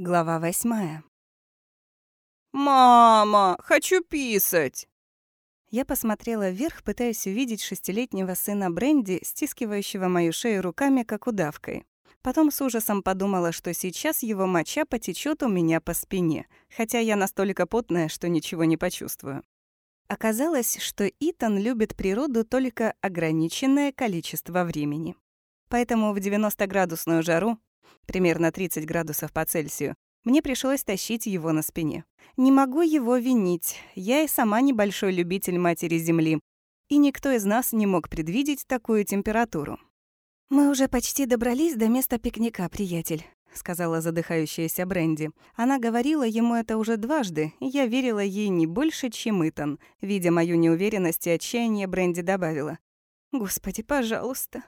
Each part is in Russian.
Глава восьмая. «Мама, хочу писать!» Я посмотрела вверх, пытаясь увидеть шестилетнего сына Бренди, стискивающего мою шею руками, как удавкой. Потом с ужасом подумала, что сейчас его моча потечет у меня по спине, хотя я настолько потная, что ничего не почувствую. Оказалось, что Итан любит природу только ограниченное количество времени. Поэтому в 90-градусную жару примерно 30 градусов по Цельсию, мне пришлось тащить его на спине. Не могу его винить, я и сама небольшой любитель Матери Земли, и никто из нас не мог предвидеть такую температуру. «Мы уже почти добрались до места пикника, приятель», — сказала задыхающаяся Бренди. Она говорила ему это уже дважды, и я верила ей не больше, чем Итан. Видя мою неуверенность и отчаяние, Бренди добавила. «Господи, пожалуйста,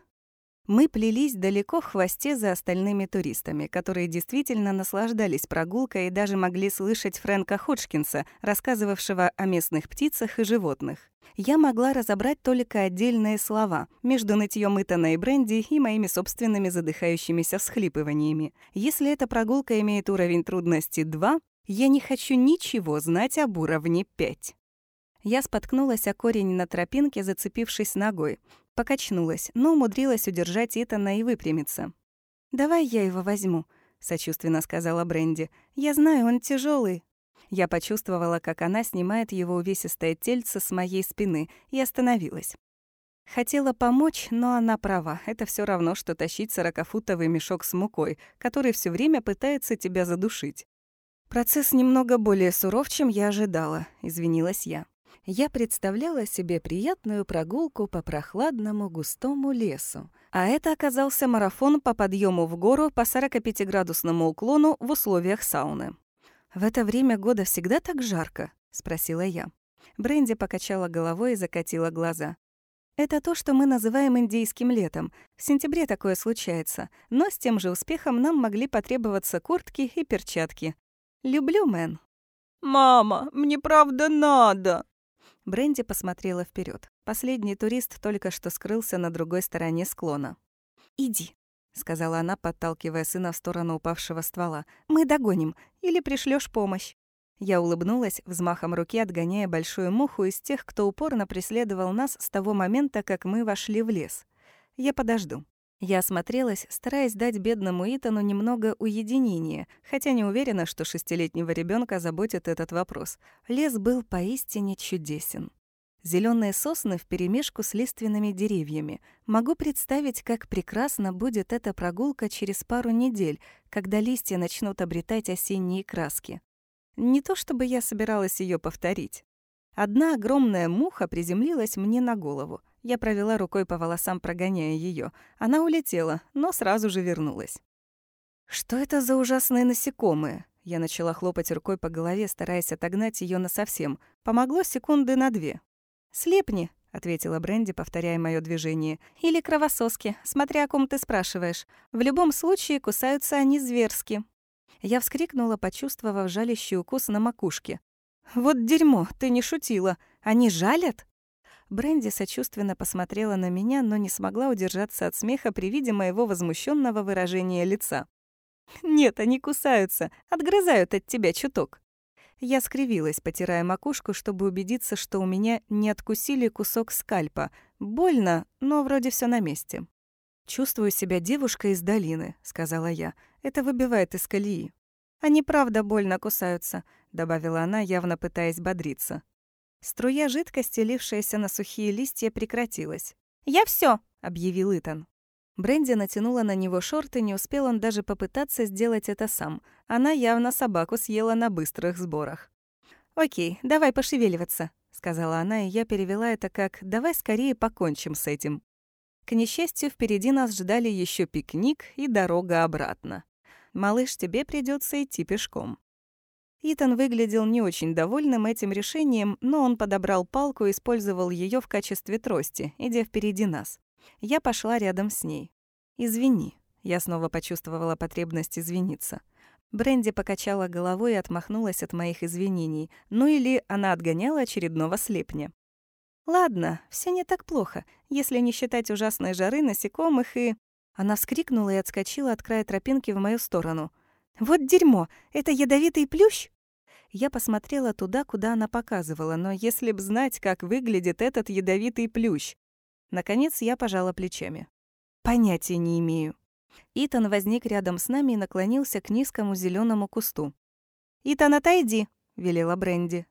мы плелись далеко в хвосте за остальными туристами, которые действительно наслаждались прогулкой и даже могли слышать Фрэнка Ходжкинса, рассказывавшего о местных птицах и животных. Я могла разобрать только отдельные слова между нытьем Итана и Бренди и моими собственными задыхающимися всхлипываниями. Если эта прогулка имеет уровень трудности 2, я не хочу ничего знать об уровне 5. Я споткнулась о корень на тропинке, зацепившись ногой. Покачнулась, но умудрилась удержать Итана и выпрямиться. «Давай я его возьму», — сочувственно сказала Бренди. «Я знаю, он тяжелый. Я почувствовала, как она снимает его увесистое тельце с моей спины и остановилась. Хотела помочь, но она права. Это все равно, что тащить сорокафутовый мешок с мукой, который все время пытается тебя задушить. Процесс немного более суров, чем я ожидала, извинилась я я представляла себе приятную прогулку по прохладному густому лесу. А это оказался марафон по подъему в гору по 45-градусному уклону в условиях сауны. «В это время года всегда так жарко?» — спросила я. Бренди покачала головой и закатила глаза. «Это то, что мы называем индийским летом. В сентябре такое случается, но с тем же успехом нам могли потребоваться куртки и перчатки. Люблю, Мэн». «Мама, мне правда надо!» Бренди посмотрела вперед. Последний турист только что скрылся на другой стороне склона. «Иди», — сказала она, подталкивая сына в сторону упавшего ствола. «Мы догоним. Или пришлешь помощь». Я улыбнулась, взмахом руки отгоняя большую муху из тех, кто упорно преследовал нас с того момента, как мы вошли в лес. «Я подожду». Я осмотрелась, стараясь дать бедному Итану немного уединения, хотя не уверена, что шестилетнего ребенка заботит этот вопрос. Лес был поистине чудесен. Зеленые сосны вперемешку с лиственными деревьями. Могу представить, как прекрасно будет эта прогулка через пару недель, когда листья начнут обретать осенние краски. Не то чтобы я собиралась ее повторить. Одна огромная муха приземлилась мне на голову. Я провела рукой по волосам, прогоняя ее. Она улетела, но сразу же вернулась. «Что это за ужасные насекомые?» Я начала хлопать рукой по голове, стараясь отогнать ее насовсем. Помогло секунды на две. «Слепни», — ответила Бренди, повторяя мое движение. «Или кровососки, смотря о ком ты спрашиваешь. В любом случае кусаются они зверски». Я вскрикнула, почувствовав жалящий укус на макушке. «Вот дерьмо, ты не шутила. Они жалят?» Бренди сочувственно посмотрела на меня, но не смогла удержаться от смеха при виде моего возмущенного выражения лица. «Нет, они кусаются, отгрызают от тебя чуток». Я скривилась, потирая макушку, чтобы убедиться, что у меня не откусили кусок скальпа. Больно, но вроде все на месте. «Чувствую себя девушкой из долины», — сказала я. «Это выбивает из колеи». «Они правда больно кусаются», — добавила она, явно пытаясь бодриться. Струя жидкости, лившаяся на сухие листья, прекратилась. «Я все, объявил Итан. Бренди натянула на него шорты, не успел он даже попытаться сделать это сам. Она явно собаку съела на быстрых сборах. «Окей, давай пошевеливаться», — сказала она, и я перевела это как «давай скорее покончим с этим». К несчастью, впереди нас ждали еще пикник и дорога обратно. «Малыш, тебе придется идти пешком». Итан выглядел не очень довольным этим решением, но он подобрал палку и использовал ее в качестве трости, идя впереди нас. Я пошла рядом с ней. «Извини». Я снова почувствовала потребность извиниться. Бренди покачала головой и отмахнулась от моих извинений. Ну или она отгоняла очередного слепня. «Ладно, все не так плохо, если не считать ужасной жары, насекомых и...» Она вскрикнула и отскочила от края тропинки в мою сторону. Вот дерьмо! Это ядовитый плющ?» Я посмотрела туда, куда она показывала, но если б знать, как выглядит этот ядовитый плющ. Наконец я пожала плечами. Понятия не имею. Итан возник рядом с нами и наклонился к низкому зеленому кусту. «Итан, отойди!» — велела Бренди.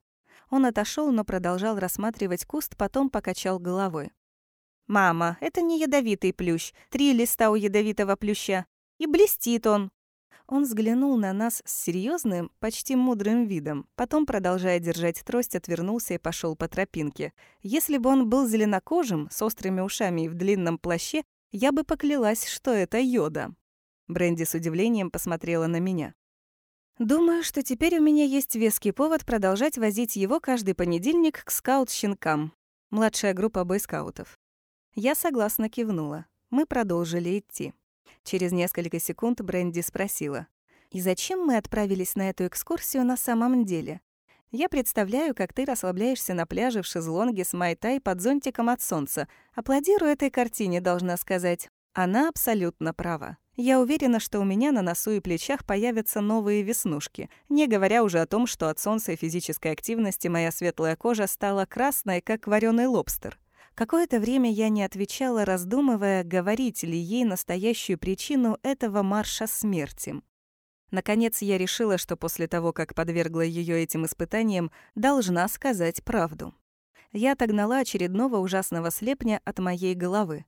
Он отошел, но продолжал рассматривать куст, потом покачал головой. «Мама, это не ядовитый плющ. Три листа у ядовитого плюща. И блестит он. Он взглянул на нас с серьезным, почти мудрым видом, потом, продолжая держать трость, отвернулся и пошел по тропинке. Если бы он был зеленокожим, с острыми ушами и в длинном плаще, я бы поклялась, что это йода. Бренди с удивлением посмотрела на меня. Думаю, что теперь у меня есть веский повод продолжать возить его каждый понедельник к скаут-щенкам. Младшая группа бойскаутов. Я согласно кивнула. Мы продолжили идти. Через несколько секунд Бренди спросила. «И зачем мы отправились на эту экскурсию на самом деле? Я представляю, как ты расслабляешься на пляже в шезлонге с майтай под зонтиком от солнца. Аплодирую этой картине, должна сказать. Она абсолютно права. Я уверена, что у меня на носу и плечах появятся новые веснушки, не говоря уже о том, что от солнца и физической активности моя светлая кожа стала красной, как вареный лобстер. Какое-то время я не отвечала, раздумывая, говорить ли ей настоящую причину этого марша смерти. Наконец я решила, что после того, как подвергла ее этим испытаниям, должна сказать правду. Я отогнала очередного ужасного слепня от моей головы.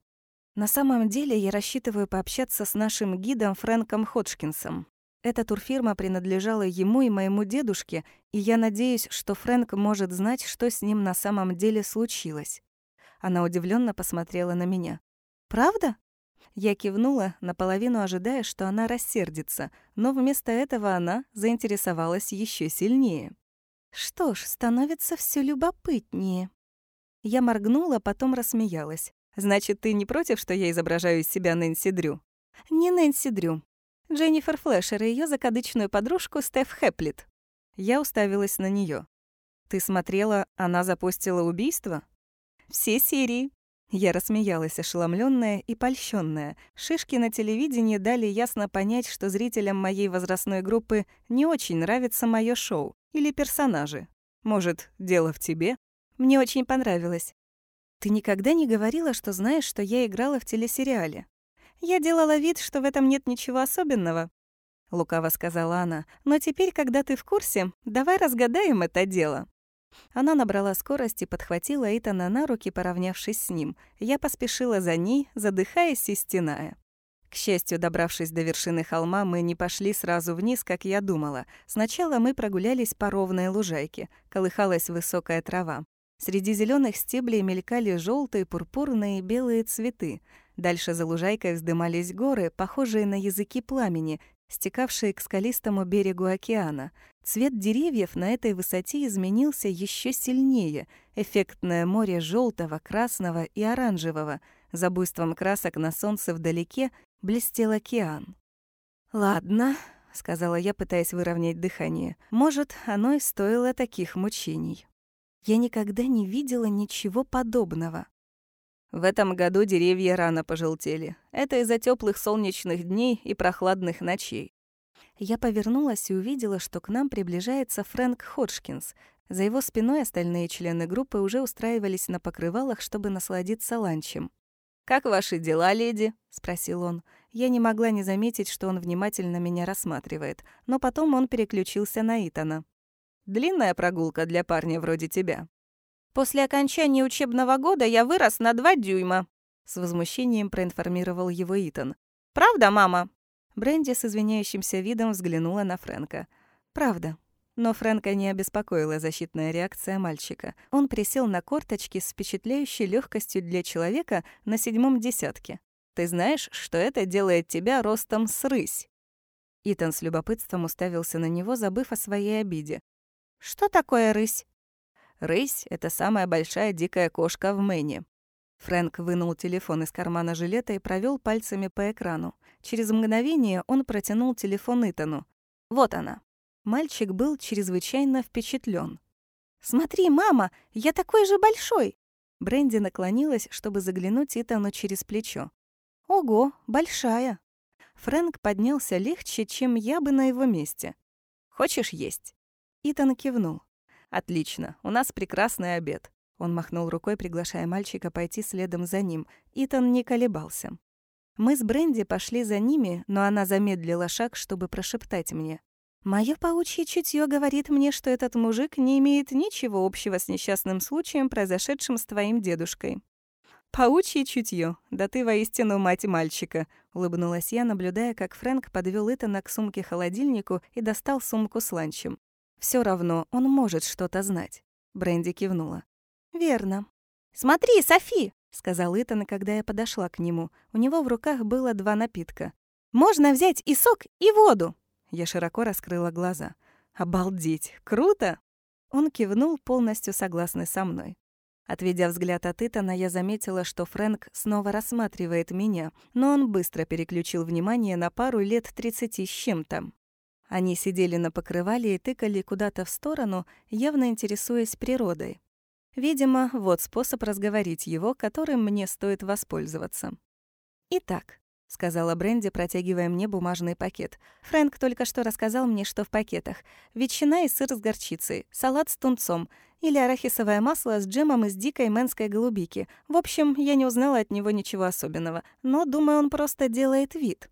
На самом деле я рассчитываю пообщаться с нашим гидом Фрэнком Ходжкинсом. Эта турфирма принадлежала ему и моему дедушке, и я надеюсь, что Фрэнк может знать, что с ним на самом деле случилось. Она удивленно посмотрела на меня. «Правда?» Я кивнула, наполовину ожидая, что она рассердится, но вместо этого она заинтересовалась еще сильнее. «Что ж, становится все любопытнее». Я моргнула, потом рассмеялась. «Значит, ты не против, что я изображаю из себя Нэнси Дрю?» «Не Нэнси Дрю. Дженнифер Флэшер и ее закадычную подружку Стеф Хэплит». Я уставилась на нее. «Ты смотрела, она запустила убийство?» Все серии. Я рассмеялась, ошеломленная и польщенная. Шишки на телевидении дали ясно понять, что зрителям моей возрастной группы не очень нравится мое шоу или персонажи. Может, дело в тебе? Мне очень понравилось. Ты никогда не говорила, что знаешь, что я играла в телесериале. Я делала вид, что в этом нет ничего особенного. Лукаво сказала она. Но теперь, когда ты в курсе, давай разгадаем это дело. Она набрала скорость и подхватила Итана на руки, поравнявшись с ним. Я поспешила за ней, задыхаясь и стеная. К счастью, добравшись до вершины холма, мы не пошли сразу вниз, как я думала. Сначала мы прогулялись по ровной лужайке. Колыхалась высокая трава. Среди зеленых стеблей мелькали желтые, пурпурные и белые цветы. Дальше за лужайкой вздымались горы, похожие на языки пламени, стекавшие к скалистому берегу океана. Цвет деревьев на этой высоте изменился еще сильнее. Эффектное море желтого, красного и оранжевого. За буйством красок на солнце вдалеке блестел океан. «Ладно», — сказала я, пытаясь выровнять дыхание. «Может, оно и стоило таких мучений. Я никогда не видела ничего подобного. В этом году деревья рано пожелтели. Это из-за теплых солнечных дней и прохладных ночей. Я повернулась и увидела, что к нам приближается Фрэнк Ходжкинс. За его спиной остальные члены группы уже устраивались на покрывалах, чтобы насладиться ланчем. «Как ваши дела, леди?» — спросил он. Я не могла не заметить, что он внимательно меня рассматривает, но потом он переключился на Итана. «Длинная прогулка для парня вроде тебя?» После окончания учебного года я вырос на два дюйма», — с возмущением проинформировал его Итан. «Правда, мама?» Бренди с извиняющимся видом взглянула на Фрэнка. «Правда». Но Фрэнка не обеспокоила защитная реакция мальчика. Он присел на корточки с впечатляющей легкостью для человека на седьмом десятке. «Ты знаешь, что это делает тебя ростом с рысь?» Итан с любопытством уставился на него, забыв о своей обиде. «Что такое рысь?» Рысь — это самая большая дикая кошка в Мэне. Фрэнк вынул телефон из кармана жилета и провел пальцами по экрану. Через мгновение он протянул телефон Итану. Вот она. Мальчик был чрезвычайно впечатлен. «Смотри, мама, я такой же большой!» Бренди наклонилась, чтобы заглянуть Итану через плечо. «Ого, большая!» Фрэнк поднялся легче, чем я бы на его месте. «Хочешь есть?» Итан кивнул. «Отлично, у нас прекрасный обед». Он махнул рукой, приглашая мальчика пойти следом за ним. Итан не колебался. Мы с Бренди пошли за ними, но она замедлила шаг, чтобы прошептать мне. «Моё паучье чутье говорит мне, что этот мужик не имеет ничего общего с несчастным случаем, произошедшим с твоим дедушкой». «Паучье чутье, да ты воистину мать мальчика», — улыбнулась я, наблюдая, как Фрэнк подвёл Итана к сумке-холодильнику и достал сумку с ланчем. Всё равно он может что-то знать. Бренди кивнула. «Верно». «Смотри, Софи!» — сказал Итан, когда я подошла к нему. У него в руках было два напитка. «Можно взять и сок, и воду!» Я широко раскрыла глаза. «Обалдеть! Круто!» Он кивнул, полностью согласный со мной. Отведя взгляд от Итана, я заметила, что Фрэнк снова рассматривает меня, но он быстро переключил внимание на пару лет тридцати с чем-то. Они сидели на покрывале и тыкали куда-то в сторону, явно интересуясь природой. Видимо, вот способ разговорить его, которым мне стоит воспользоваться. Итак, — сказала Бренди, протягивая мне бумажный пакет. «Фрэнк только что рассказал мне, что в пакетах. Ветчина и сыр с горчицей, салат с тунцом или арахисовое масло с джемом из дикой мэнской голубики. В общем, я не узнала от него ничего особенного, но, думаю, он просто делает вид».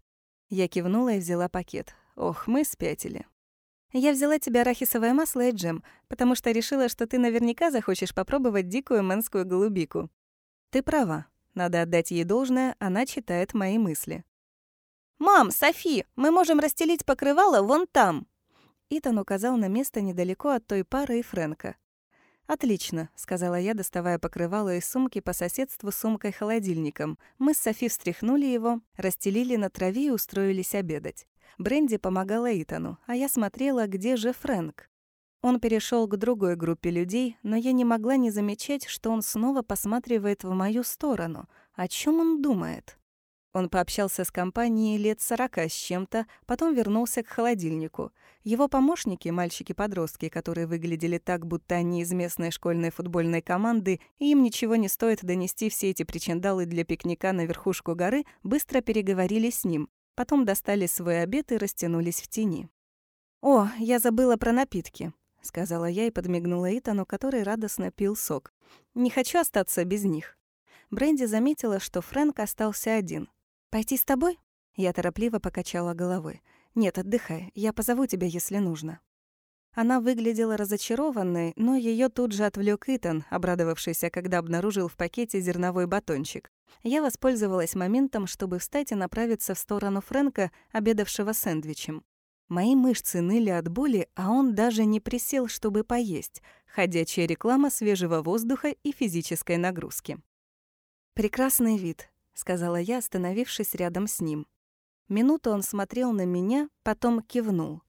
Я кивнула и взяла пакет. Ох, мы спятили. «Я взяла тебе арахисовое масло и джем, потому что решила, что ты наверняка захочешь попробовать дикую мэнскую голубику». «Ты права», надо отдать ей должное, она читает мои мысли. «Мам, Софи, мы можем расстелить покрывало вон там!» Итан указал на место недалеко от той пары и Фрэнка. «Отлично», — сказала я, доставая покрывало из сумки по соседству с сумкой-холодильником. Мы с Софи встряхнули его, расстелили на траве и устроились обедать. Бренди помогала Итану, а я смотрела, где же Фрэнк. Он перешел к другой группе людей, но я не могла не замечать, что он снова посматривает в мою сторону. О чем он думает? Он пообщался с компанией лет сорока с чем-то, потом вернулся к холодильнику. Его помощники, мальчики-подростки, которые выглядели так, будто они из местной школьной футбольной команды, и им ничего не стоит донести все эти причиндалы для пикника на верхушку горы, быстро переговорили с ним. Потом достали свой обед и растянулись в тени. «О, я забыла про напитки», — сказала я и подмигнула Итану, который радостно пил сок. «Не хочу остаться без них». Бренди заметила, что Фрэнк остался один. «Пойти с тобой?» Я торопливо покачала головой. «Нет, отдыхай. Я позову тебя, если нужно». Она выглядела разочарованной, но ее тут же отвлек Итан, обрадовавшийся, когда обнаружил в пакете зерновой батончик. Я воспользовалась моментом, чтобы встать и направиться в сторону Фрэнка, обедавшего сэндвичем. Мои мышцы ныли от боли, а он даже не присел, чтобы поесть. Ходячая реклама свежего воздуха и физической нагрузки. «Прекрасный вид», — сказала я, остановившись рядом с ним. Минуту он смотрел на меня, потом кивнул.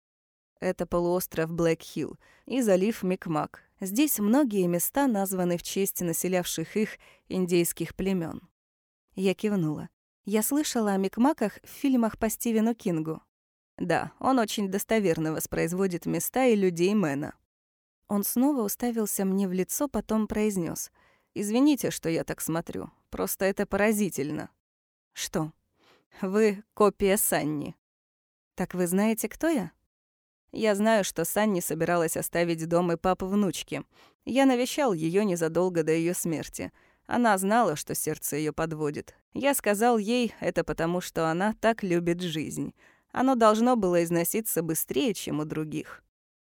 Это полуостров Блэк-Хилл и залив Микмак. Здесь многие места названы в честь населявших их индейских племен. Я кивнула. Я слышала о Микмаках в фильмах по Стивену Кингу. Да, он очень достоверно воспроизводит места и людей Мэна. Он снова уставился мне в лицо, потом произнес: «Извините, что я так смотрю. Просто это поразительно». «Что?» «Вы копия Санни». «Так вы знаете, кто я?» «Я знаю, что Санни собиралась оставить дом и папу внучки. Я навещал ее незадолго до ее смерти. Она знала, что сердце ее подводит. Я сказал ей, это потому, что она так любит жизнь. Оно должно было износиться быстрее, чем у других.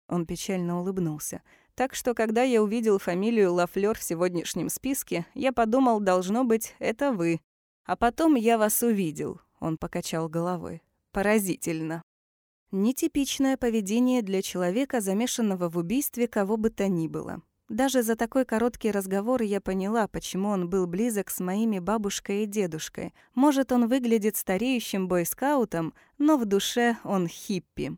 Он печально улыбнулся. Так что, когда я увидел фамилию Лафлёр в сегодняшнем списке, я подумал, должно быть, это вы. А потом я вас увидел. Он покачал головой. Поразительно. Нетипичное поведение для человека, замешанного в убийстве кого бы то ни было. Даже за такой короткий разговор я поняла, почему он был близок с моими бабушкой и дедушкой. Может, он выглядит стареющим бойскаутом, но в душе он хиппи.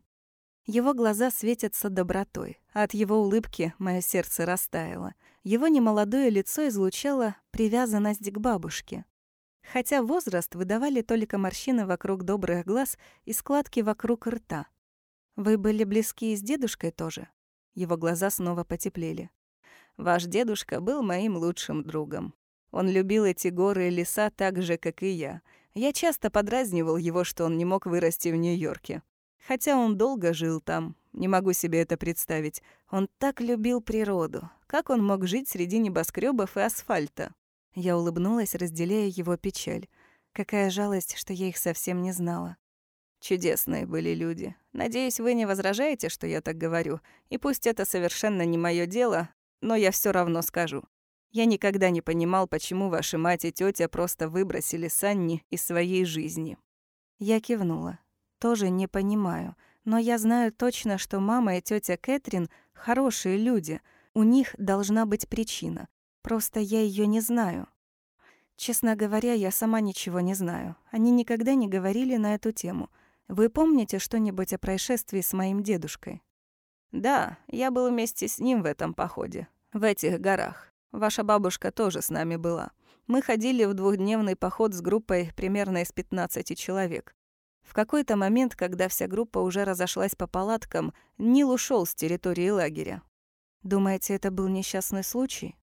Его глаза светятся добротой, а от его улыбки мое сердце растаяло. Его немолодое лицо излучало привязанность к бабушке. Хотя возраст выдавали только морщины вокруг добрых глаз и складки вокруг рта. «Вы были близки и с дедушкой тоже?» Его глаза снова потеплели. Ваш дедушка был моим лучшим другом. Он любил эти горы и леса так же, как и я. Я часто подразнивал его, что он не мог вырасти в Нью-Йорке. Хотя он долго жил там, не могу себе это представить. Он так любил природу. Как он мог жить среди небоскребов и асфальта? Я улыбнулась, разделяя его печаль. Какая жалость, что я их совсем не знала. Чудесные были люди. Надеюсь, вы не возражаете, что я так говорю. И пусть это совершенно не мое дело, но я все равно скажу. Я никогда не понимал, почему ваши мать и тетя просто выбросили Санни из своей жизни. Я кивнула. Тоже не понимаю. Но я знаю точно, что мама и тетя Кэтрин хорошие люди. У них должна быть причина. Просто я ее не знаю. Честно говоря, я сама ничего не знаю. Они никогда не говорили на эту тему. Вы помните что-нибудь о происшествии с моим дедушкой? Да, я был вместе с ним в этом походе. В этих горах. Ваша бабушка тоже с нами была. Мы ходили в двухдневный поход с группой примерно из 15 человек. В какой-то момент, когда вся группа уже разошлась по палаткам, Нил ушел с территории лагеря. Думаете, это был несчастный случай?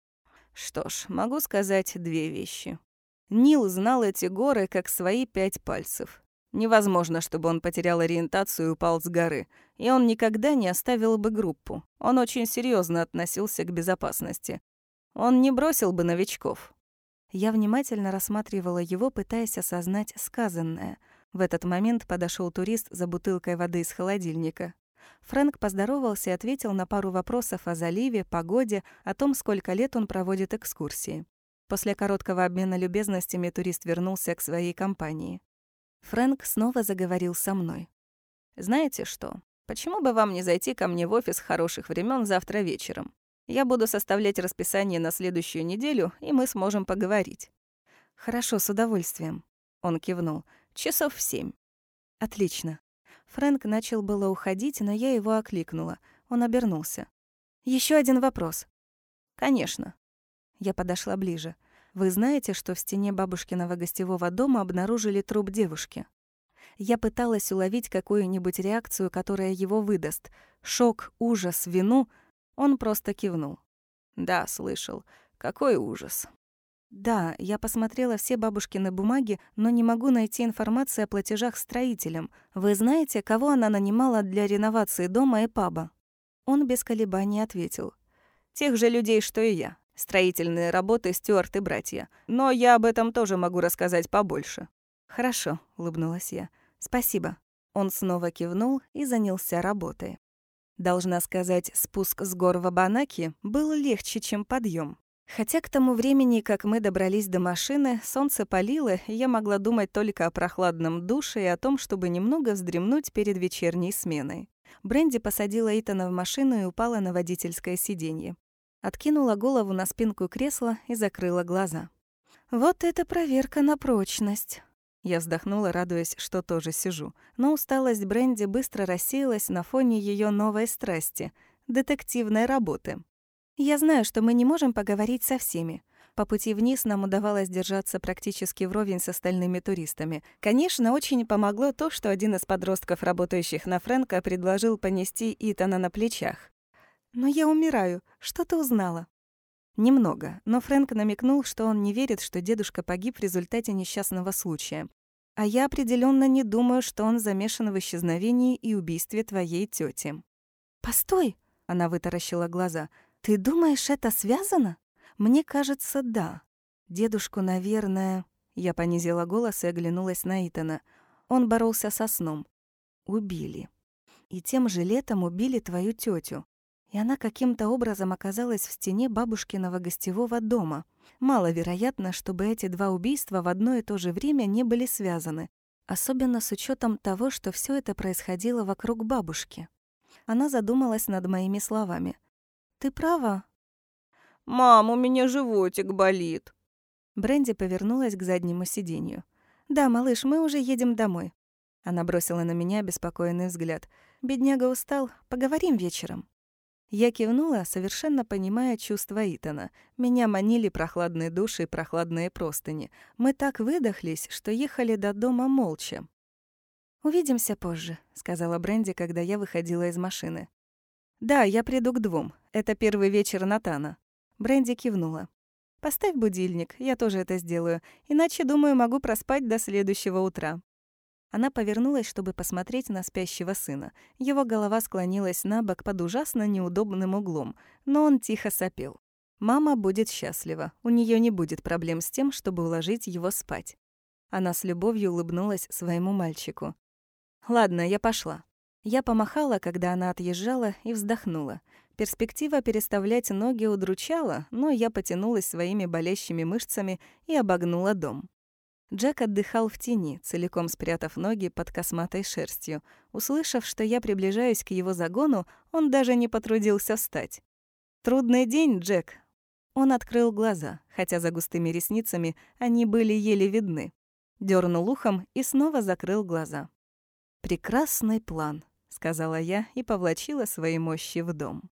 Что ж, могу сказать две вещи. Нил знал эти горы как свои пять пальцев. Невозможно, чтобы он потерял ориентацию и упал с горы. И он никогда не оставил бы группу. Он очень серьезно относился к безопасности. Он не бросил бы новичков. Я внимательно рассматривала его, пытаясь осознать сказанное. В этот момент подошел турист за бутылкой воды из холодильника. Фрэнк поздоровался и ответил на пару вопросов о заливе, погоде, о том, сколько лет он проводит экскурсии. После короткого обмена любезностями турист вернулся к своей компании. Фрэнк снова заговорил со мной. «Знаете что? Почему бы вам не зайти ко мне в офис хороших времен завтра вечером? Я буду составлять расписание на следующую неделю, и мы сможем поговорить». «Хорошо, с удовольствием», — он кивнул. «Часов в семь». «Отлично. Фрэнк начал было уходить, но я его окликнула. Он обернулся. Еще один вопрос». «Конечно». Я подошла ближе. «Вы знаете, что в стене бабушкиного гостевого дома обнаружили труп девушки?» Я пыталась уловить какую-нибудь реакцию, которая его выдаст. Шок, ужас, вину. Он просто кивнул. «Да, слышал. Какой ужас. Да, я посмотрела все бабушкины бумаги, но не могу найти информации о платежах строителям. Вы знаете, кого она нанимала для реновации дома и паба? Он без колебаний ответил. Тех же людей, что и я. Строительные работы Стюарт и братья. Но я об этом тоже могу рассказать побольше. Хорошо, улыбнулась я. Спасибо. Он снова кивнул и занялся работой. Должна сказать, спуск с гор в Абанаки был легче, чем подъем. Хотя к тому времени, как мы добрались до машины, солнце палило, и я могла думать только о прохладном душе и о том, чтобы немного вздремнуть перед вечерней сменой. Бренди посадила Итана в машину и упала на водительское сиденье. Откинула голову на спинку кресла и закрыла глаза. «Вот это проверка на прочность!» Я вздохнула, радуясь, что тоже сижу. Но усталость Бренди быстро рассеялась на фоне ее новой страсти — детективной работы. Я знаю, что мы не можем поговорить со всеми. По пути вниз нам удавалось держаться практически вровень с остальными туристами. Конечно, очень помогло то, что один из подростков, работающих на Фрэнка, предложил понести Итана на плечах. «Но я умираю. Что ты узнала?» Немного, но Фрэнк намекнул, что он не верит, что дедушка погиб в результате несчастного случая. А я определенно не думаю, что он замешан в исчезновении и убийстве твоей тети. «Постой!» — она вытаращила глаза — «Ты думаешь, это связано?» «Мне кажется, да. Дедушку, наверное...» Я понизила голос и оглянулась на Итана. Он боролся со сном. «Убили. И тем же летом убили твою тетю. И она каким-то образом оказалась в стене бабушкиного гостевого дома. Маловероятно, чтобы эти два убийства в одно и то же время не были связаны, особенно с учетом того, что все это происходило вокруг бабушки. Она задумалась над моими словами. Ты права. Мам, у меня животик болит. Бренди повернулась к заднему сиденью. Да, малыш, мы уже едем домой. Она бросила на меня беспокойный взгляд. Бедняга устал, поговорим вечером. Я кивнула, совершенно понимая чувства Итана. Меня манили прохладные души и прохладные простыни. Мы так выдохлись, что ехали до дома молча. «Увидимся позже», — сказала Бренди, когда я выходила из машины. «Да, я приду к двум. Это первый вечер Натана». Бренди кивнула. Поставь будильник, я тоже это сделаю, иначе, думаю, могу проспать до следующего утра». Она повернулась, чтобы посмотреть на спящего сына. Его голова склонилась на бок под ужасно неудобным углом, но он тихо сопел. Мама будет счастлива, у нее не будет проблем с тем, чтобы уложить его спать. Она с любовью улыбнулась своему мальчику. «Ладно, я пошла». Я помахала, когда она отъезжала, и вздохнула. Перспектива переставлять ноги удручала, но я потянулась своими болящими мышцами и обогнула дом. Джек отдыхал в тени, целиком спрятав ноги под косматой шерстью. Услышав, что я приближаюсь к его загону, он даже не потрудился встать. «Трудный день, Джек». Он открыл глаза, хотя за густыми ресницами они были еле видны. Дёрнул ухом и снова закрыл глаза. «Прекрасный план», — сказала я и повлачила свои мощи в дом.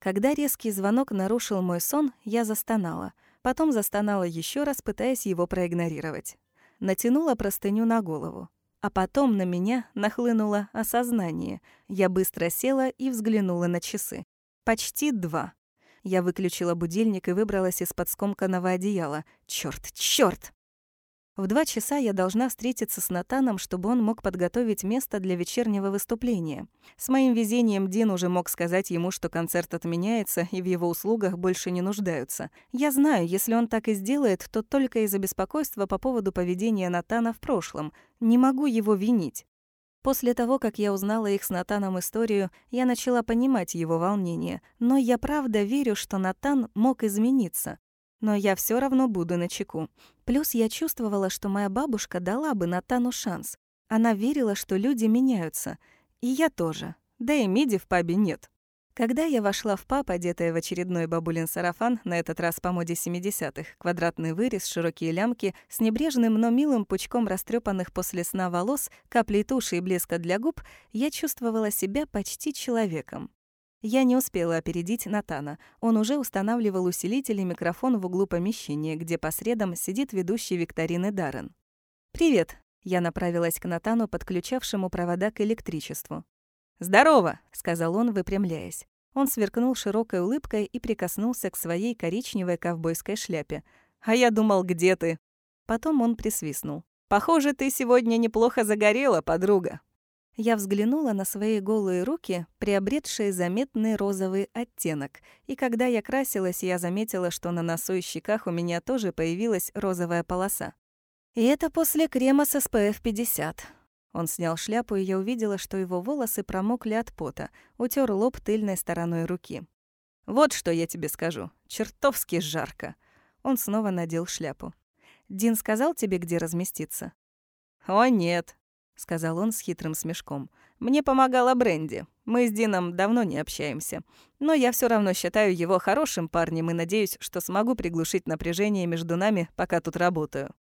Когда резкий звонок нарушил мой сон, я застонала — Потом застонала еще раз, пытаясь его проигнорировать. Натянула простыню на голову. А потом на меня нахлынуло осознание. Я быстро села и взглянула на часы. Почти два. Я выключила будильник и выбралась из-под скомканного одеяла. Чёрт, чёрт! В два часа я должна встретиться с Натаном, чтобы он мог подготовить место для вечернего выступления. С моим везением Дин уже мог сказать ему, что концерт отменяется и в его услугах больше не нуждаются. Я знаю, если он так и сделает, то только из-за беспокойства по поводу поведения Натана в прошлом. Не могу его винить. После того, как я узнала их с Натаном историю, я начала понимать его волнение. Но я правда верю, что Натан мог измениться но я все равно буду на чеку. Плюс я чувствовала, что моя бабушка дала бы Натану шанс. Она верила, что люди меняются. И я тоже. Да и Миди в пабе нет. Когда я вошла в паб, одетая в очередной бабулин сарафан, на этот раз по моде 70-х, квадратный вырез, широкие лямки, с небрежным, но милым пучком растрепанных после сна волос, каплей туши и блеска для губ, я чувствовала себя почти человеком. Я не успела опередить Натана. Он уже устанавливал усилитель и микрофон в углу помещения, где по средам сидит ведущий викторины Даррен. «Привет!» — я направилась к Натану, подключавшему провода к электричеству. «Здорово!» — сказал он, выпрямляясь. Он сверкнул широкой улыбкой и прикоснулся к своей коричневой ковбойской шляпе. «А я думал, где ты?» Потом он присвистнул. «Похоже, ты сегодня неплохо загорела, подруга». Я взглянула на свои голые руки, приобретшие заметный розовый оттенок, и когда я красилась, я заметила, что на носу и щеках у меня тоже появилась розовая полоса. И это после крема с SPF 50. Он снял шляпу, и я увидела, что его волосы промокли от пота, утер лоб тыльной стороной руки. «Вот что я тебе скажу. Чертовски жарко». Он снова надел шляпу. «Дин сказал тебе, где разместиться?» «О, нет. — сказал он с хитрым смешком. «Мне помогала Бренди. Мы с Дином давно не общаемся. Но я все равно считаю его хорошим парнем и надеюсь, что смогу приглушить напряжение между нами, пока тут работаю».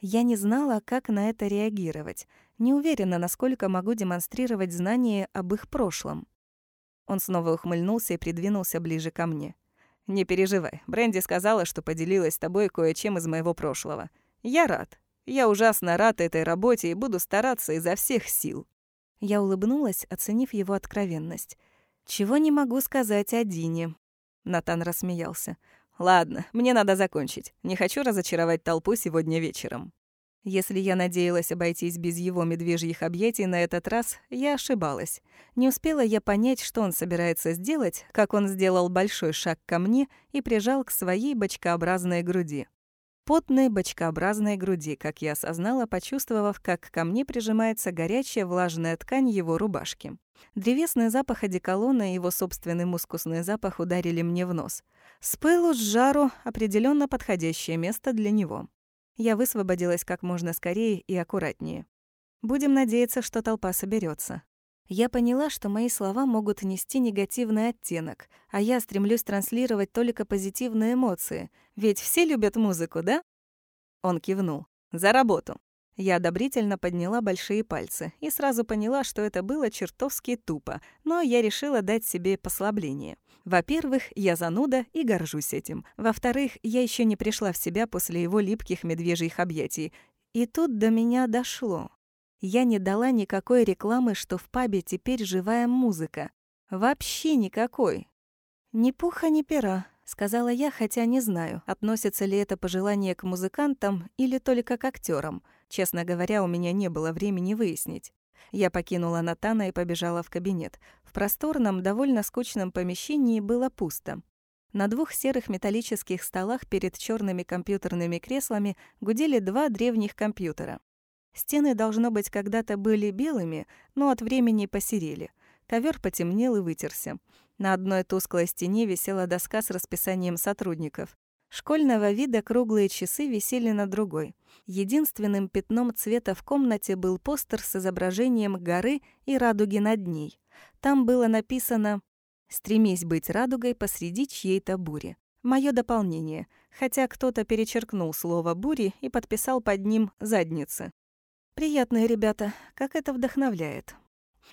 Я не знала, как на это реагировать. Не уверена, насколько могу демонстрировать знания об их прошлом. Он снова ухмыльнулся и придвинулся ближе ко мне. «Не переживай. Бренди сказала, что поделилась с тобой кое-чем из моего прошлого. Я рад. Я ужасно рад этой работе и буду стараться изо всех сил». Я улыбнулась, оценив его откровенность. «Чего не могу сказать о Дине?» Натан рассмеялся. «Ладно, мне надо закончить. Не хочу разочаровать толпу сегодня вечером». Если я надеялась обойтись без его медвежьих объятий на этот раз, я ошибалась. Не успела я понять, что он собирается сделать, как он сделал большой шаг ко мне и прижал к своей бочкообразной груди потной бочкообразной груди, как я осознала, почувствовав, как ко мне прижимается горячая влажная ткань его рубашки. Древесный запах одеколона и его собственный мускусный запах ударили мне в нос. С пылу с жару определенно подходящее место для него. Я высвободилась как можно скорее и аккуратнее. Будем надеяться, что толпа соберется. Я поняла, что мои слова могут нести негативный оттенок, а я стремлюсь транслировать только позитивные эмоции. Ведь все любят музыку, да? Он кивнул. «За работу!» Я одобрительно подняла большие пальцы и сразу поняла, что это было чертовски тупо, но я решила дать себе послабление. Во-первых, я зануда и горжусь этим. Во-вторых, я еще не пришла в себя после его липких медвежьих объятий. И тут до меня дошло. Я не дала никакой рекламы, что в пабе теперь живая музыка. Вообще никакой. Ни пуха, ни пера. Сказала я, хотя не знаю, относится ли это пожелание к музыкантам или только к актерам. Честно говоря, у меня не было времени выяснить. Я покинула Натана и побежала в кабинет. В просторном, довольно скучном помещении было пусто. На двух серых металлических столах перед черными компьютерными креслами гудели два древних компьютера. Стены, должно быть, когда-то были белыми, но от времени посерели. Ковер потемнел и вытерся. На одной тусклой стене висела доска с расписанием сотрудников. Школьного вида круглые часы висели на другой. Единственным пятном цвета в комнате был постер с изображением горы и радуги над ней. Там было написано «Стремись быть радугой посреди чьей-то бури». Моё дополнение, хотя кто-то перечеркнул слово «бури» и подписал под ним «задницы». Приятные ребята, как это вдохновляет.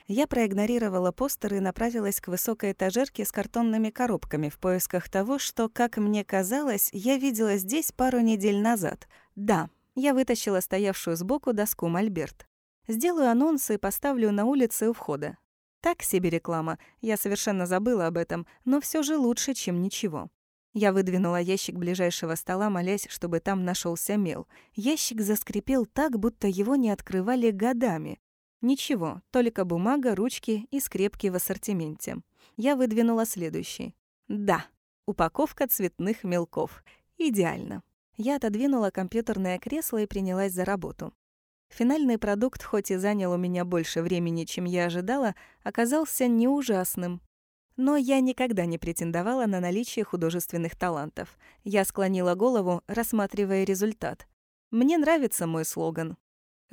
Я проигнорировала постер и направилась к высокой этажерке с картонными коробками в поисках того, что, как мне казалось, я видела здесь пару недель назад. Да, я вытащила стоявшую сбоку доску Мольберт. Сделаю анонсы и поставлю на улице у входа. Так себе реклама, я совершенно забыла об этом, но все же лучше, чем ничего. Я выдвинула ящик ближайшего стола, молясь, чтобы там нашелся мел. Ящик заскрипел так, будто его не открывали годами. Ничего, только бумага, ручки и скрепки в ассортименте. Я выдвинула следующий. Да, упаковка цветных мелков. Идеально. Я отодвинула компьютерное кресло и принялась за работу. Финальный продукт, хоть и занял у меня больше времени, чем я ожидала, оказался не ужасным. Но я никогда не претендовала на наличие художественных талантов. Я склонила голову, рассматривая результат. Мне нравится мой слоган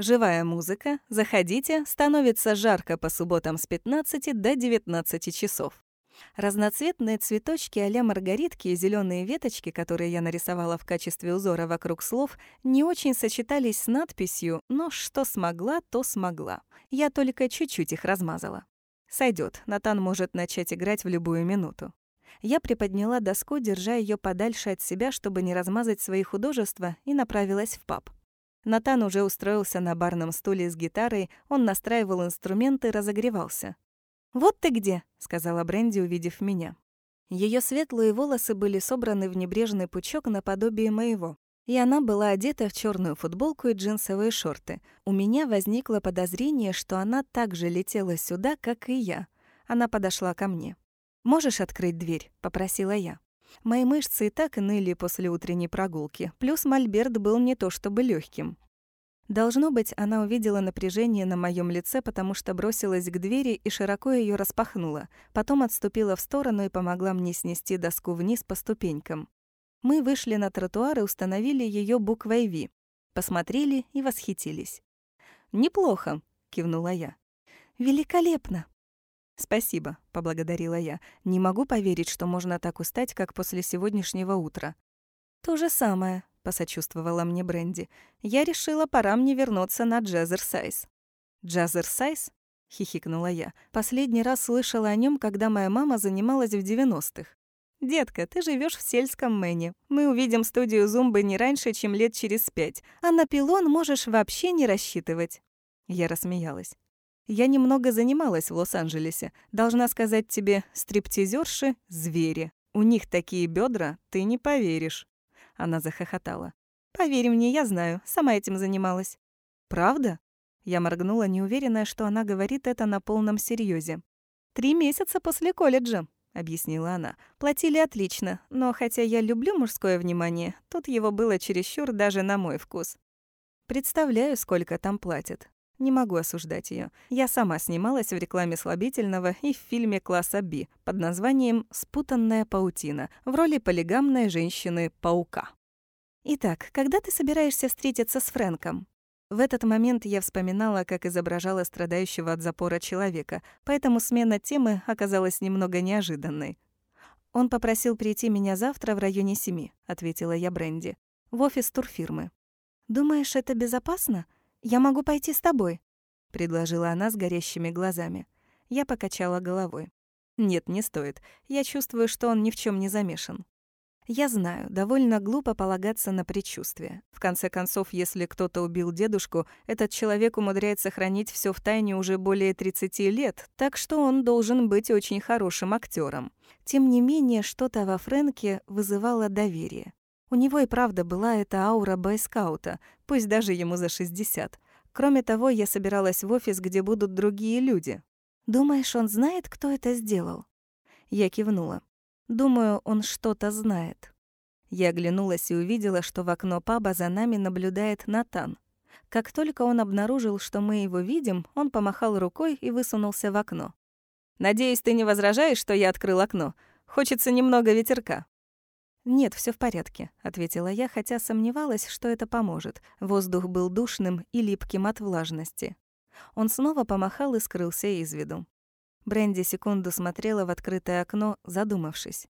Живая музыка, заходите, становится жарко по субботам с 15 до 19 часов. Разноцветные цветочки а-ля маргаритки и зеленые веточки, которые я нарисовала в качестве узора вокруг слов, не очень сочетались с надписью, но что смогла, то смогла. Я только чуть-чуть их размазала. Сойдет, Натан может начать играть в любую минуту. Я приподняла доску, держа ее подальше от себя, чтобы не размазать свои художества, и направилась в паб. Натан уже устроился на барном стуле с гитарой, он настраивал инструменты, разогревался. «Вот ты где», — сказала Бренди, увидев меня. Ее светлые волосы были собраны в небрежный пучок наподобие моего, и она была одета в черную футболку и джинсовые шорты. У меня возникло подозрение, что она так же летела сюда, как и я. Она подошла ко мне. «Можешь открыть дверь?» — попросила я. Мои мышцы и так ныли после утренней прогулки, плюс мольберт был не то чтобы легким. Должно быть, она увидела напряжение на моем лице, потому что бросилась к двери и широко ее распахнула, потом отступила в сторону и помогла мне снести доску вниз по ступенькам. Мы вышли на тротуар и установили ее буквой «Ви». Посмотрели и восхитились. «Неплохо», — кивнула я. «Великолепно», «Спасибо», — поблагодарила я. «Не могу поверить, что можно так устать, как после сегодняшнего утра». «То же самое», — посочувствовала мне Бренди. «Я решила, пора мне вернуться на Джазерсайз». «Джазерсайз?» — хихикнула я. «Последний раз слышала о нем, когда моя мама занималась в 90-х. «Детка, ты живешь в сельском Мэне. Мы увидим студию Зумбы не раньше, чем лет через пять, а на пилон можешь вообще не рассчитывать». Я рассмеялась. Я немного занималась в Лос-Анджелесе. Должна сказать тебе, стриптизерши — звери. У них такие бедра, ты не поверишь». Она захохотала. «Поверь мне, я знаю, сама этим занималась». «Правда?» Я моргнула, неуверенная, что она говорит это на полном серьезе. «Три месяца после колледжа», — объяснила она. «Платили отлично, но хотя я люблю мужское внимание, тут его было чересчур даже на мой вкус. Представляю, сколько там платят. Не могу осуждать ее. Я сама снималась в рекламе слабительного и в фильме класса Би под названием «Спутанная паутина» в роли полигамной женщины-паука. «Итак, когда ты собираешься встретиться с Фрэнком?» В этот момент я вспоминала, как изображала страдающего от запора человека, поэтому смена темы оказалась немного неожиданной. «Он попросил прийти меня завтра в районе семи», — ответила я Бренди, — «в офис турфирмы». «Думаешь, это безопасно?» «Я могу пойти с тобой», — предложила она с горящими глазами. Я покачала головой. «Нет, не стоит. Я чувствую, что он ни в чем не замешан». Я знаю, довольно глупо полагаться на предчувствие. В конце концов, если кто-то убил дедушку, этот человек умудряется хранить все в тайне уже более 30 лет, так что он должен быть очень хорошим актером. Тем не менее, что-то во Фрэнке вызывало доверие. У него и правда была эта аура байскаута, пусть даже ему за 60. Кроме того, я собиралась в офис, где будут другие люди. «Думаешь, он знает, кто это сделал?» Я кивнула. Думаю, он что-то знает. Я оглянулась и увидела, что в окно паба за нами наблюдает Натан. Как только он обнаружил, что мы его видим, он помахал рукой и высунулся в окно. «Надеюсь, ты не возражаешь, что я открыл окно? Хочется немного ветерка». «Нет, все в порядке», — ответила я, хотя сомневалась, что это поможет. Воздух был душным и липким от влажности. Он снова помахал и скрылся из виду. Бренди секунду смотрела в открытое окно, задумавшись.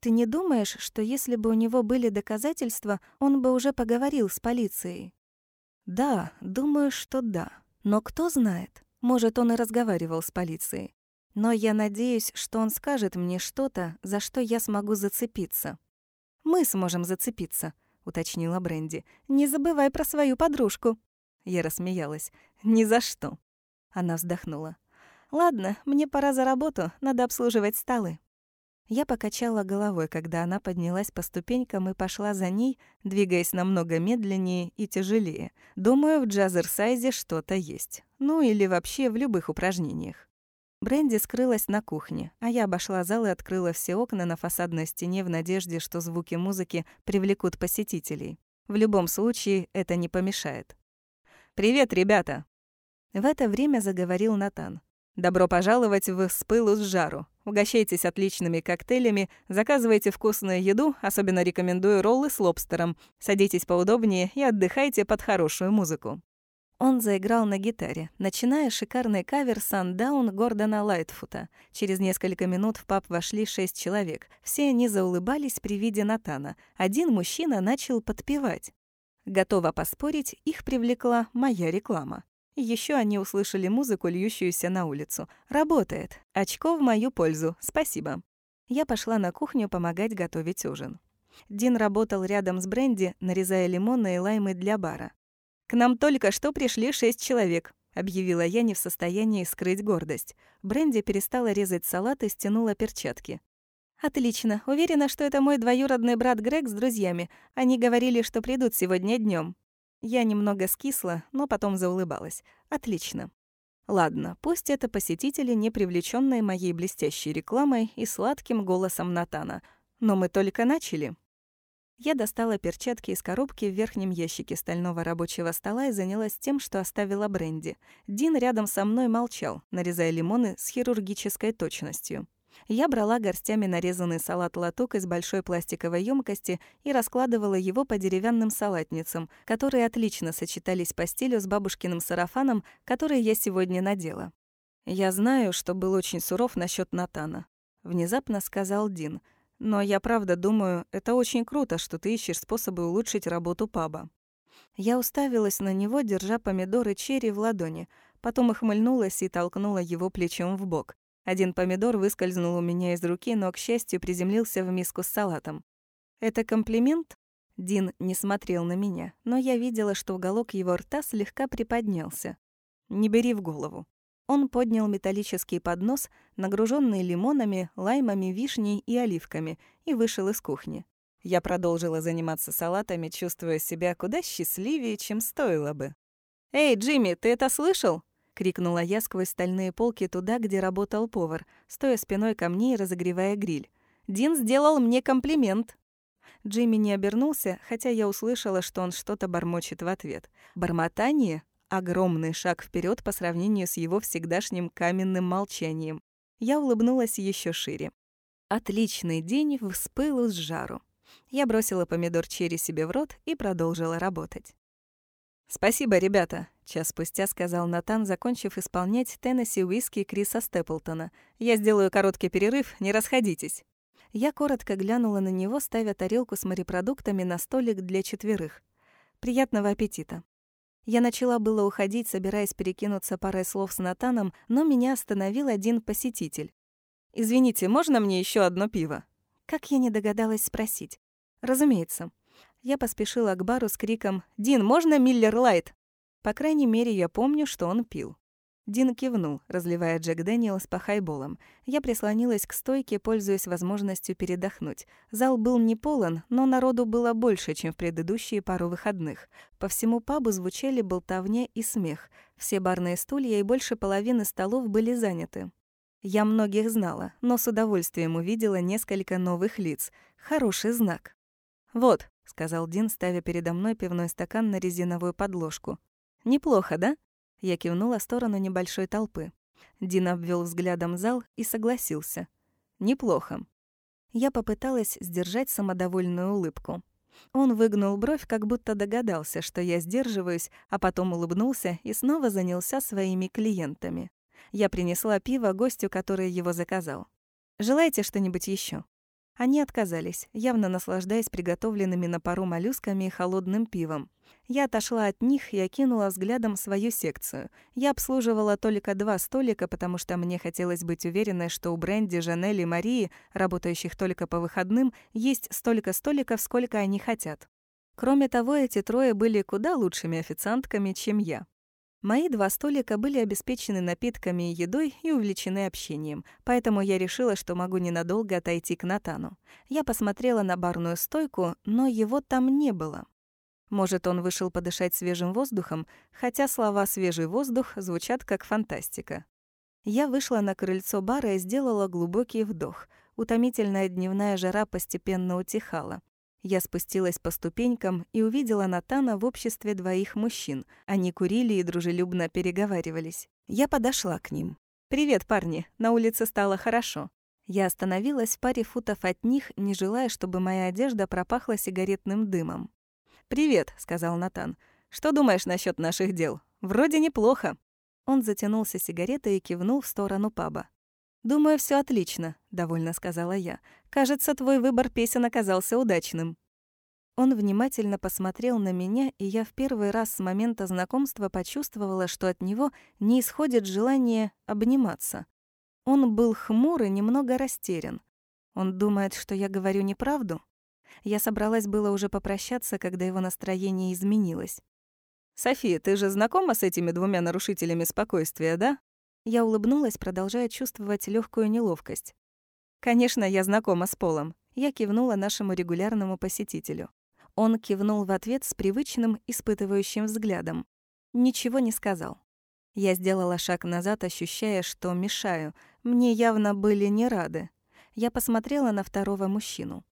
«Ты не думаешь, что если бы у него были доказательства, он бы уже поговорил с полицией?» «Да, думаю, что да. Но кто знает? Может, он и разговаривал с полицией. Но я надеюсь, что он скажет мне что-то, за что я смогу зацепиться». «Мы сможем зацепиться», — уточнила Бренди. «Не забывай про свою подружку». Я рассмеялась. «Ни за что». Она вздохнула. «Ладно, мне пора за работу, надо обслуживать столы». Я покачала головой, когда она поднялась по ступенькам и пошла за ней, двигаясь намного медленнее и тяжелее. Думаю, в джазерсайзе что-то есть. Ну или вообще в любых упражнениях. Бренди скрылась на кухне, а я обошла зал и открыла все окна на фасадной стене в надежде, что звуки музыки привлекут посетителей. В любом случае, это не помешает. «Привет, ребята!» В это время заговорил Натан. Добро пожаловать в «С пылу с жару». Угощайтесь отличными коктейлями, заказывайте вкусную еду, особенно рекомендую роллы с лобстером. Садитесь поудобнее и отдыхайте под хорошую музыку. Он заиграл на гитаре, начиная шикарный кавер «Сандаун» Гордона Лайтфута. Через несколько минут в паб вошли шесть человек. Все они заулыбались при виде Натана. Один мужчина начал подпевать. Готова поспорить, их привлекла моя реклама. Еще они услышали музыку, льющуюся на улицу. «Работает. Очко в мою пользу. Спасибо». Я пошла на кухню помогать готовить ужин. Дин работал рядом с Бренди, нарезая лимоны и лаймы для бара. «К нам только что пришли шесть человек», — объявила я не в состоянии скрыть гордость. Бренди перестала резать салат и стянула перчатки. «Отлично. Уверена, что это мой двоюродный брат Грег с друзьями. Они говорили, что придут сегодня днем. Я немного скисла, но потом заулыбалась. Отлично. Ладно, пусть это посетители, не привлечённые моей блестящей рекламой и сладким голосом Натана. Но мы только начали. Я достала перчатки из коробки в верхнем ящике стального рабочего стола и занялась тем, что оставила Бренди. Дин рядом со мной молчал, нарезая лимоны с хирургической точностью. Я брала горстями нарезанный салат-латук из большой пластиковой емкости и раскладывала его по деревянным салатницам, которые отлично сочетались по стилю с бабушкиным сарафаном, который я сегодня надела. «Я знаю, что был очень суров насчет Натана», — внезапно сказал Дин. «Но я правда думаю, это очень круто, что ты ищешь способы улучшить работу паба». Я уставилась на него, держа помидоры черри в ладони, потом ухмыльнулась и толкнула его плечом в бок. Один помидор выскользнул у меня из руки, но, к счастью, приземлился в миску с салатом. «Это комплимент?» Дин не смотрел на меня, но я видела, что уголок его рта слегка приподнялся. «Не бери в голову». Он поднял металлический поднос, нагруженный лимонами, лаймами, вишней и оливками, и вышел из кухни. Я продолжила заниматься салатами, чувствуя себя куда счастливее, чем стоило бы. «Эй, Джимми, ты это слышал?» Крикнула я сквозь стальные полки туда, где работал повар, стоя спиной ко мне и разогревая гриль. Дин сделал мне комплимент. Джимми не обернулся, хотя я услышала, что он что-то бормочет в ответ. Бормотание — огромный шаг вперед по сравнению с его всегдашним каменным молчанием. Я улыбнулась еще шире. Отличный день вспыл с жару. Я бросила помидор черри себе в рот и продолжила работать. «Спасибо, ребята», — час спустя сказал Натан, закончив исполнять Теннесси Уиски Криса Степлтона. «Я сделаю короткий перерыв, не расходитесь». Я коротко глянула на него, ставя тарелку с морепродуктами на столик для четверых. «Приятного аппетита». Я начала было уходить, собираясь перекинуться парой слов с Натаном, но меня остановил один посетитель. «Извините, можно мне еще одно пиво?» Как я не догадалась спросить. Разумеется. Я поспешила к бару с криком «Дин, можно Miller Lite?» По крайней мере, я помню, что он пил. Дин кивнул, разливая Jack Daniel's по хайболам. Я прислонилась к стойке, пользуясь возможностью передохнуть. Зал был не полон, но народу было больше, чем в предыдущие пару выходных. По всему пабу звучали болтовня и смех. Все барные стулья и больше половины столов были заняты. Я многих знала, но с удовольствием увидела несколько новых лиц. Хороший знак. «Вот», — сказал Дин, ставя передо мной пивной стакан на резиновую подложку. «Неплохо, да?» Я кивнула в сторону небольшой толпы. Дин обвел взглядом зал и согласился. «Неплохо». Я попыталась сдержать самодовольную улыбку. Он выгнул бровь, как будто догадался, что я сдерживаюсь, а потом улыбнулся и снова занялся своими клиентами. Я принесла пиво гостю, который его заказал. «Желаете что-нибудь еще? Они отказались, явно наслаждаясь приготовленными на пару моллюсками и холодным пивом. Я отошла от них и окинула взглядом свою секцию. Я обслуживала только два столика, потому что мне хотелось быть уверенной, что у Бренди, Жанель и Марии, работающих только по выходным, есть столько столиков, сколько они хотят. Кроме того, эти трое были куда лучшими официантками, чем я. Мои два столика были обеспечены напитками и едой и увлечены общением, поэтому я решила, что могу ненадолго отойти к Натану. Я посмотрела на барную стойку, но его там не было. Может, он вышел подышать свежим воздухом, хотя слова «свежий воздух» звучат как фантастика. Я вышла на крыльцо бара и сделала глубокий вдох. Утомительная дневная жара постепенно утихала. Я спустилась по ступенькам и увидела Натана в обществе двоих мужчин. Они курили и дружелюбно переговаривались. Я подошла к ним. «Привет, парни. На улице стало хорошо». Я остановилась в паре футов от них, не желая, чтобы моя одежда пропахла сигаретным дымом. «Привет», — сказал Натан. «Что думаешь насчет наших дел? Вроде неплохо». Он затянулся сигаретой и кивнул в сторону паба. «Думаю, все отлично», — довольно сказала я. «Кажется, твой выбор песен оказался удачным». Он внимательно посмотрел на меня, и я в первый раз с момента знакомства почувствовала, что от него не исходит желание обниматься. Он был хмур и немного растерян. Он думает, что я говорю неправду? Я собралась было уже попрощаться, когда его настроение изменилось. «София, ты же знакома с этими двумя нарушителями спокойствия, да?» Я улыбнулась, продолжая чувствовать легкую неловкость. «Конечно, я знакома с Полом». Я кивнула нашему регулярному посетителю. Он кивнул в ответ с привычным, испытывающим взглядом. Ничего не сказал. Я сделала шаг назад, ощущая, что мешаю. Мне явно были не рады. Я посмотрела на второго мужчину.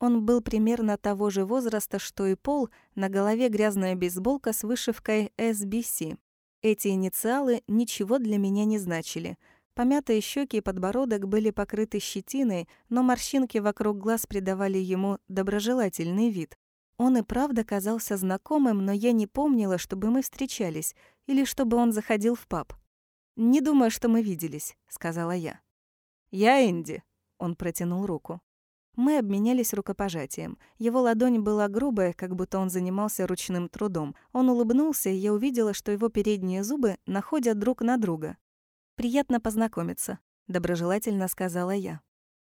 Он был примерно того же возраста, что и Пол, на голове грязная бейсболка с вышивкой SBC. Эти инициалы ничего для меня не значили. Помятые щеки и подбородок были покрыты щетиной, но морщинки вокруг глаз придавали ему доброжелательный вид. Он и правда казался знакомым, но я не помнила, чтобы мы встречались или чтобы он заходил в паб. «Не думаю, что мы виделись», — сказала я. «Я Энди», — он протянул руку. Мы обменялись рукопожатием. Его ладонь была грубая, как будто он занимался ручным трудом. Он улыбнулся, и я увидела, что его передние зубы находят друг на друга. «Приятно познакомиться», — доброжелательно сказала я.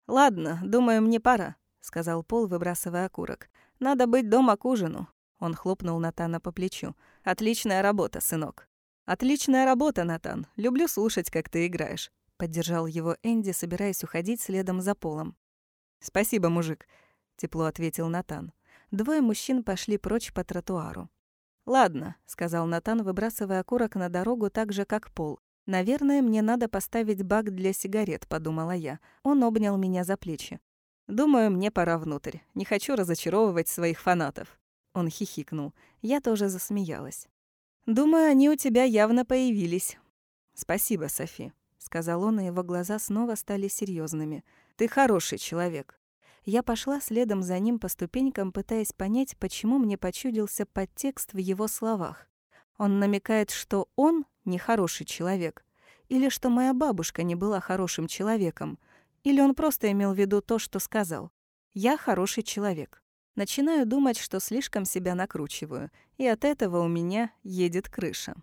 «Ладно, думаю, мне пора», — сказал Пол, выбрасывая окурок. «Надо быть дома к ужину». Он хлопнул Натана по плечу. «Отличная работа, сынок». «Отличная работа, Натан. Люблю слушать, как ты играешь», — поддержал его Энди, собираясь уходить следом за Полом. «Спасибо, мужик», — тепло ответил Натан. Двое мужчин пошли прочь по тротуару. «Ладно», — сказал Натан, выбрасывая окурок на дорогу так же, как пол. «Наверное, мне надо поставить бак для сигарет», — подумала я. Он обнял меня за плечи. «Думаю, мне пора внутрь. Не хочу разочаровывать своих фанатов». Он хихикнул. Я тоже засмеялась. «Думаю, они у тебя явно появились». «Спасибо, Софи», — сказал он, и его глаза снова стали серьезными. Ты хороший человек». Я пошла следом за ним по ступенькам, пытаясь понять, почему мне почудился подтекст в его словах. Он намекает, что он нехороший человек, или что моя бабушка не была хорошим человеком, или он просто имел в виду то, что сказал. «Я хороший человек». Начинаю думать, что слишком себя накручиваю, и от этого у меня едет крыша.